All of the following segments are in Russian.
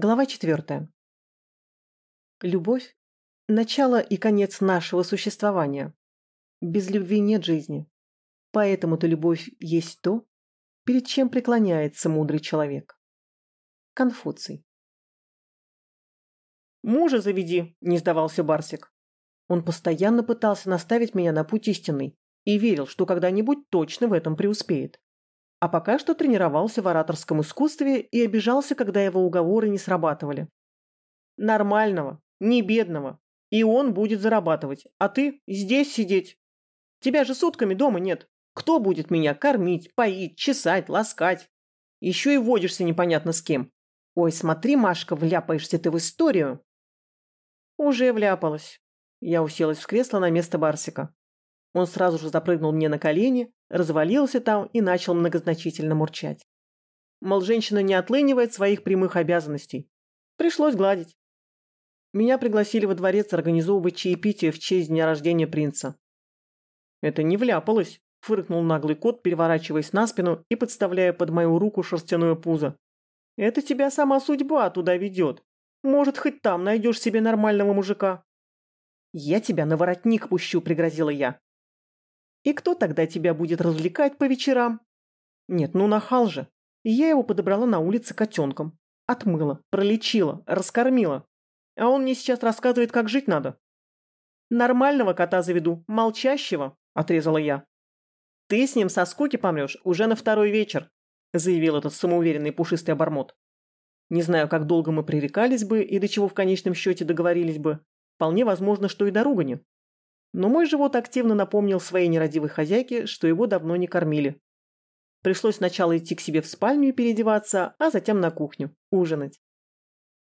Глава четвертая. Любовь – начало и конец нашего существования. Без любви нет жизни. Поэтому-то любовь есть то, перед чем преклоняется мудрый человек. Конфуций. «Мужа заведи», – не сдавался Барсик. Он постоянно пытался наставить меня на путь истинный и верил, что когда-нибудь точно в этом преуспеет а пока что тренировался в ораторском искусстве и обижался, когда его уговоры не срабатывали. Нормального, не бедного. И он будет зарабатывать, а ты здесь сидеть. Тебя же сутками дома нет. Кто будет меня кормить, поить, чесать, ласкать? Еще и водишься непонятно с кем. Ой, смотри, Машка, вляпаешься ты в историю. Уже вляпалась. Я уселась в кресло на место Барсика. Он сразу же запрыгнул мне на колени, развалился там и начал многозначительно мурчать. Мол, женщина не отлынивает своих прямых обязанностей. Пришлось гладить. Меня пригласили во дворец организовывать чаепитие в честь дня рождения принца. Это не вляпалось, фыркнул наглый кот, переворачиваясь на спину и подставляя под мою руку шерстяное пузо. Это тебя сама судьба туда ведет. Может, хоть там найдешь себе нормального мужика. Я тебя на воротник пущу, пригрозила я. И кто тогда тебя будет развлекать по вечерам? Нет, ну нахал же. И я его подобрала на улице котенком. Отмыла, пролечила, раскормила. А он мне сейчас рассказывает, как жить надо. Нормального кота заведу, молчащего, отрезала я. Ты с ним со скуки помрешь уже на второй вечер, заявил этот самоуверенный пушистый обормот. Не знаю, как долго мы пререкались бы и до чего в конечном счете договорились бы. Вполне возможно, что и до ругани. Но мой живот активно напомнил своей нерадивой хозяйке, что его давно не кормили. Пришлось сначала идти к себе в спальню и переодеваться, а затем на кухню, ужинать.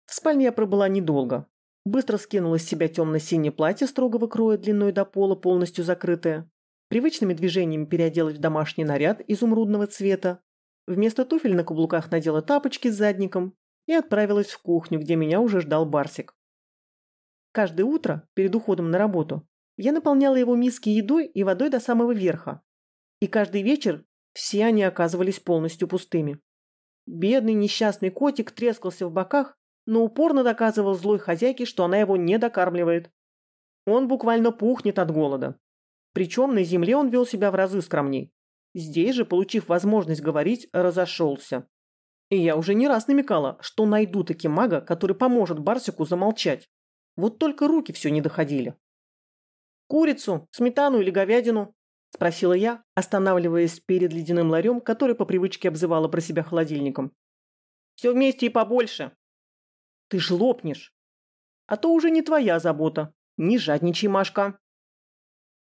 В спальне я пробыла недолго. Быстро скинула с себя темно-синее платье строгого кроя длиной до пола, полностью закрытое. Привычными движениями переоделась в домашний наряд изумрудного цвета. Вместо туфель на каблуках надела тапочки с задником и отправилась в кухню, где меня уже ждал Барсик. Каждое утро, перед уходом на работу, я наполняла его миски едой и водой до самого верха. И каждый вечер все они оказывались полностью пустыми. Бедный несчастный котик трескался в боках, но упорно доказывал злой хозяйке, что она его не докармливает. Он буквально пухнет от голода. Причем на земле он вел себя в разы скромней. Здесь же, получив возможность говорить, разошелся. И я уже не раз намекала, что найду таки мага, который поможет Барсику замолчать. Вот только руки все не доходили. «Курицу, сметану или говядину?» – спросила я, останавливаясь перед ледяным ларем, который по привычке обзывала про себя холодильником. «Все вместе и побольше». «Ты ж лопнешь. А то уже не твоя забота. Не жадничай, Машка».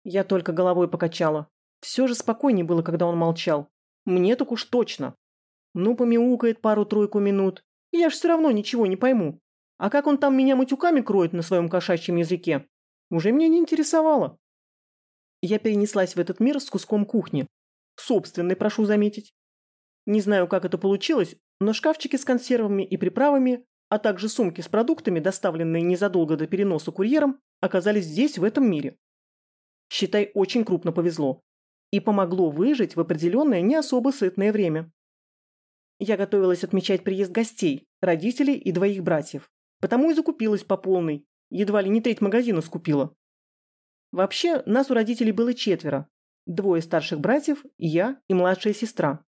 Я только головой покачала. Все же спокойнее было, когда он молчал. Мне так уж точно. Ну, помяукает пару-тройку минут. Я ж все равно ничего не пойму. А как он там меня матюками кроет на своем кошачьем языке, уже меня не интересовало. Я перенеслась в этот мир с куском кухни. Собственной, прошу заметить. Не знаю, как это получилось, но шкафчики с консервами и приправами, а также сумки с продуктами, доставленные незадолго до переноса курьером, оказались здесь, в этом мире. Считай, очень крупно повезло. И помогло выжить в определенное не особо сытное время. Я готовилась отмечать приезд гостей, родителей и двоих братьев. Потому и закупилась по полной, Едва ли не треть магазина скупила. Вообще, нас у родителей было четверо. Двое старших братьев, я и младшая сестра.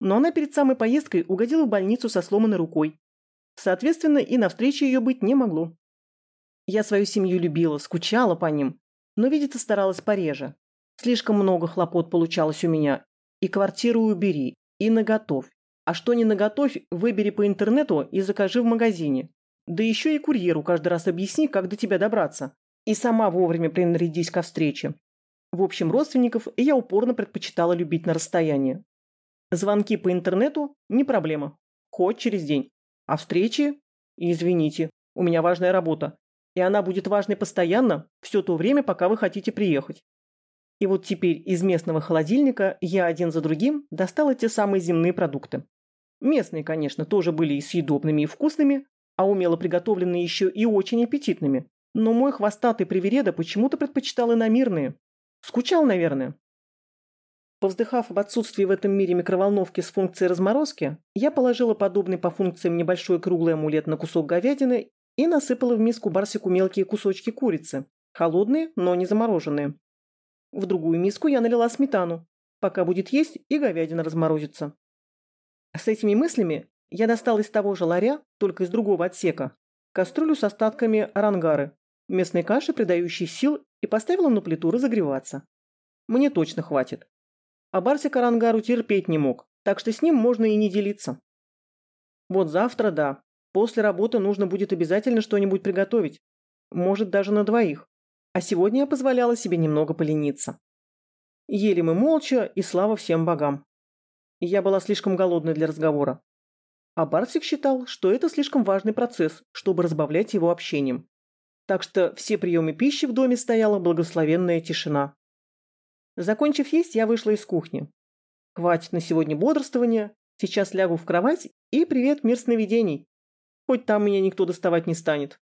Но она перед самой поездкой угодила в больницу со сломанной рукой. Соответственно, и на встрече ее быть не могло. Я свою семью любила, скучала по ним, но видеться старалась пореже. Слишком много хлопот получалось у меня. И квартиру убери, и наготовь. А что не наготовь, выбери по интернету и закажи в магазине. Да еще и курьеру каждый раз объясни, как до тебя добраться. И сама вовремя принарядись ко встрече. В общем, родственников я упорно предпочитала любить на расстоянии. Звонки по интернету – не проблема. Хоть через день. А встречи? Извините, у меня важная работа. И она будет важной постоянно, все то время, пока вы хотите приехать. И вот теперь из местного холодильника я один за другим достала те самые земные продукты. Местные, конечно, тоже были и съедобными, и вкусными, а умело приготовленные еще и очень аппетитными. Но мой хвостатый привереда почему-то предпочитал иномирные. Скучал, наверное. Повздыхав об отсутствии в этом мире микроволновки с функцией разморозки, я положила подобный по функциям небольшой круглый амулет на кусок говядины и насыпала в миску Барсику мелкие кусочки курицы, холодные, но не замороженные. В другую миску я налила сметану. Пока будет есть, и говядина разморозится. С этими мыслями я достал из того же ларя, только из другого отсека, кастрюлю с остатками арангары, местной каши, придающей сил, и поставила на плиту разогреваться. Мне точно хватит. А Барсик Арангару терпеть не мог, так что с ним можно и не делиться. Вот завтра, да. После работы нужно будет обязательно что-нибудь приготовить. Может, даже на двоих. А сегодня я позволяла себе немного полениться. Ели мы молча, и слава всем богам. Я была слишком голодной для разговора. А Барсик считал, что это слишком важный процесс, чтобы разбавлять его общением. Так что все приемы пищи в доме стояла благословенная тишина. Закончив есть, я вышла из кухни. Хватит на сегодня бодрствования, сейчас лягу в кровать и привет, мир сновидений. Хоть там меня никто доставать не станет.